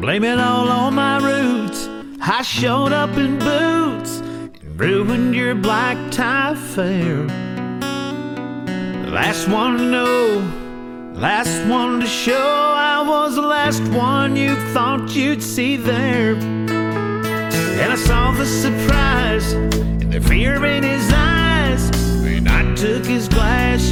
Blame it all on my roots. I showed up in boots and ruined your black tie fair. Last one to know, last one to show. I was the last one you thought you'd see there. And I saw the surprise and the fear in his eyes. I took his glass